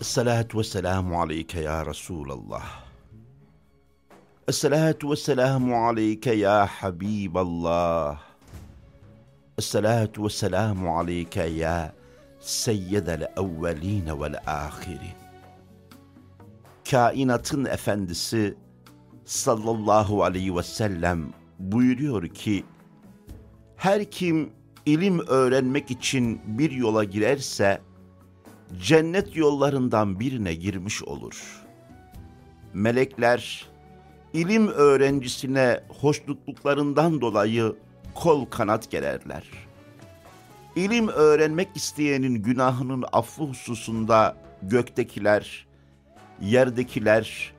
Esselatu vesselamu aleyke ya Resulallah. Esselatu vesselamu aleyke ya Habiballah. Esselatu vesselamu aleyke ya seyyidel evveline vel ahirin. Kainatın efendisi sallallahu aleyhi ve sellem buyuruyor ki, her kim ilim öğrenmek için bir yola girerse, cennet yollarından birine girmiş olur. Melekler, ilim öğrencisine hoşnutluklarından dolayı kol kanat gererler. İlim öğrenmek isteyenin günahının affı hususunda göktekiler, yerdekiler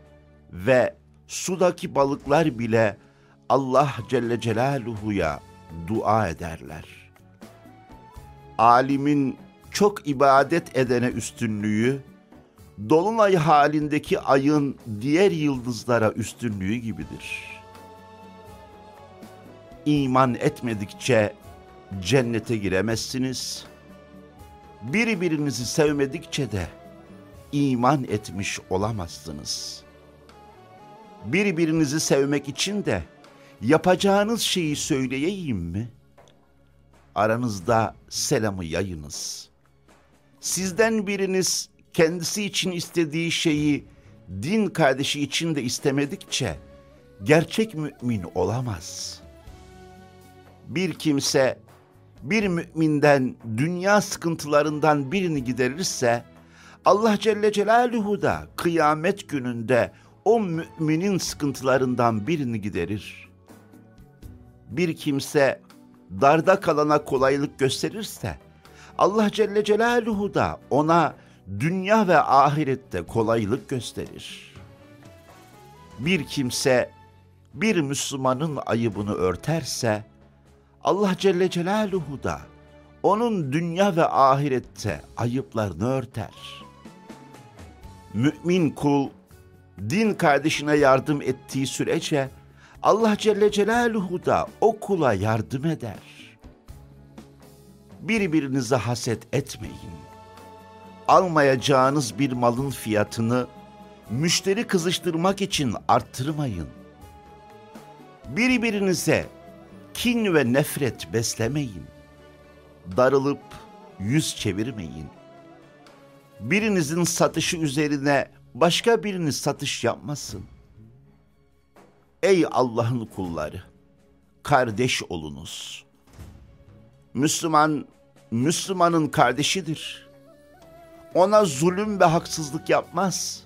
ve sudaki balıklar bile Allah Celle Celaluhu'ya dua ederler. Alimin çok ibadet edene üstünlüğü, dolunay halindeki ayın diğer yıldızlara üstünlüğü gibidir. İman etmedikçe cennete giremezsiniz. Birbirinizi sevmedikçe de iman etmiş olamazsınız. Birbirinizi sevmek için de yapacağınız şeyi söyleyeyim mi? Aranızda selamı yayınız. Sizden biriniz kendisi için istediği şeyi din kardeşi için de istemedikçe gerçek mümin olamaz. Bir kimse bir müminden dünya sıkıntılarından birini giderirse Allah Celle Celaluhu da kıyamet gününde o müminin sıkıntılarından birini giderir. Bir kimse darda kalana kolaylık gösterirse Allah Celle Celaluhu da ona dünya ve ahirette kolaylık gösterir. Bir kimse bir Müslümanın ayıbını örterse Allah Celle Celaluhu da onun dünya ve ahirette ayıplarını örter. Mümin kul din kardeşine yardım ettiği sürece Allah Celle Celaluhu da o kula yardım eder. Birbirinize haset etmeyin. Almayacağınız bir malın fiyatını müşteri kızıştırmak için arttırmayın. Birbirinize kin ve nefret beslemeyin. Darılıp yüz çevirmeyin. Birinizin satışı üzerine başka biriniz satış yapmasın. Ey Allah'ın kulları, kardeş olunuz. Müslüman, Müslümanın kardeşidir. Ona zulüm ve haksızlık yapmaz.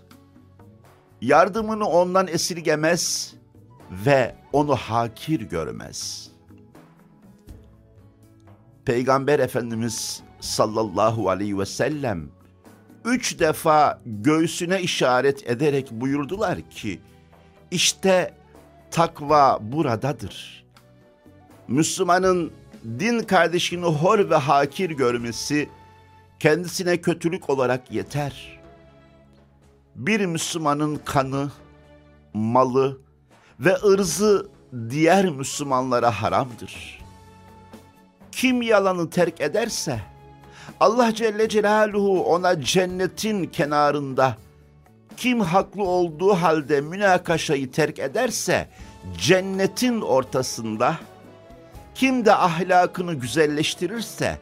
Yardımını ondan esirgemez ve onu hakir görmez. Peygamber Efendimiz sallallahu aleyhi ve sellem üç defa göğsüne işaret ederek buyurdular ki, işte takva buradadır. Müslümanın din kardeşini hor ve hakir görmesi kendisine kötülük olarak yeter. Bir Müslümanın kanı, malı ve ırzı diğer Müslümanlara haramdır. Kim yalanı terk ederse Allah Celle Celaluhu ona cennetin kenarında kim haklı olduğu halde münakaşayı terk ederse cennetin ortasında kim de ahlakını güzelleştirirse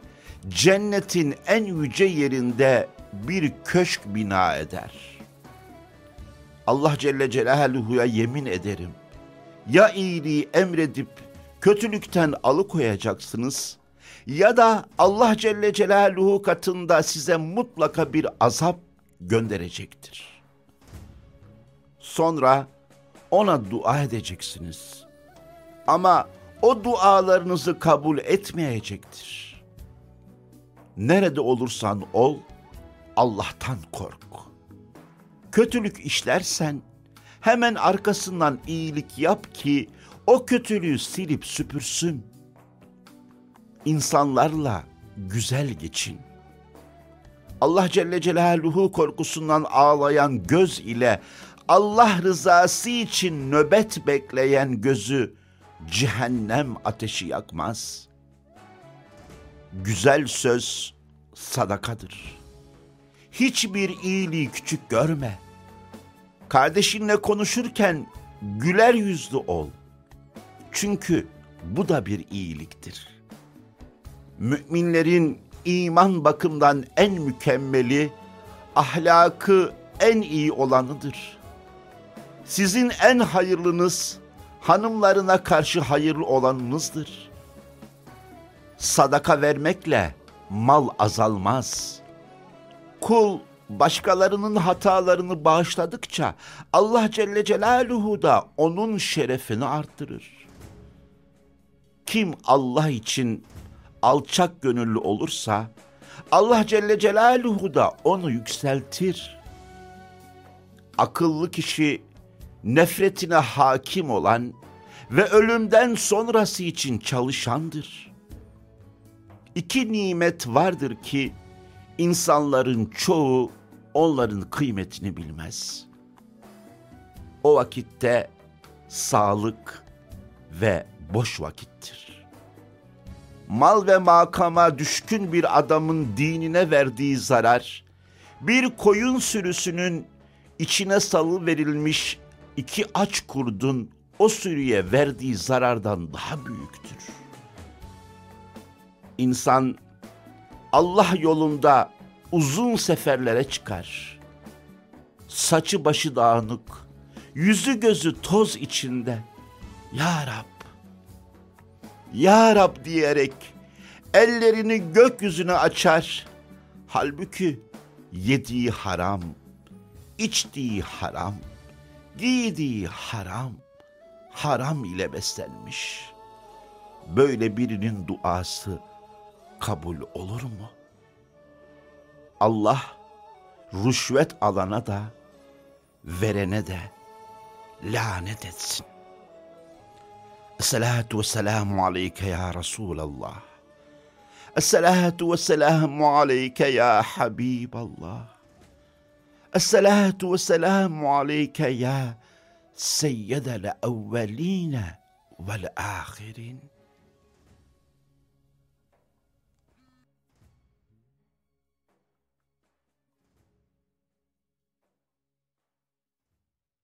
cennetin en yüce yerinde bir köşk bina eder. Allah Celle Celaluhu'ya yemin ederim. Ya iyiliği emredip kötülükten alıkoyacaksınız ya da Allah Celle Celaluhu katında size mutlaka bir azap gönderecektir. Sonra ona dua edeceksiniz. Ama o dualarınızı kabul etmeyecektir. Nerede olursan ol, Allah'tan kork. Kötülük işlersen hemen arkasından iyilik yap ki o kötülüğü silip süpürsün. İnsanlarla güzel geçin. Allah Celle Celaluhu korkusundan ağlayan göz ile Allah rızası için nöbet bekleyen gözü cehennem ateşi yakmaz. Güzel söz sadakadır. hiçbir iyiliği küçük görme. Kardeşinle konuşurken güler yüzlü ol. Çünkü bu da bir iyiliktir. Müminlerin iman bakımdan en mükemmeli, ahlakı en iyi olanıdır. Sizin en hayırlınız, hanımlarına karşı hayırlı olanınızdır. Sadaka vermekle mal azalmaz. Kul başkalarının hatalarını bağışladıkça Allah Celle Celaluhu da onun şerefini arttırır. Kim Allah için alçak gönüllü olursa Allah Celle Celaluhu da onu yükseltir. Akıllı kişi nefretine hakim olan ve ölümden sonrası için çalışandır. İki nimet vardır ki insanların çoğu onların kıymetini bilmez. O vakitte sağlık ve boş vakittir. Mal ve makama düşkün bir adamın dinine verdiği zarar, bir koyun sürüsünün içine salı verilmiş iki aç kurdun o sürüye verdiği zarardan daha büyüktür. İnsan Allah yolunda uzun seferlere çıkar. Saçı başı dağınık, yüzü gözü toz içinde. Ya Rab, Ya Rab diyerek ellerini gökyüzüne açar. Halbuki yediği haram, içtiği haram, giydiği haram, haram ile beslenmiş. Böyle birinin duası kabul olur mu? Allah rüşvet alana da verene de lanet etsin. Esselatu ve selamu aleyke ya Resulallah. Esselatu ve selamu aleyke ya Habiballah. Esselatu ve selamu aleyke ya seyyedel evveline vel ahirin.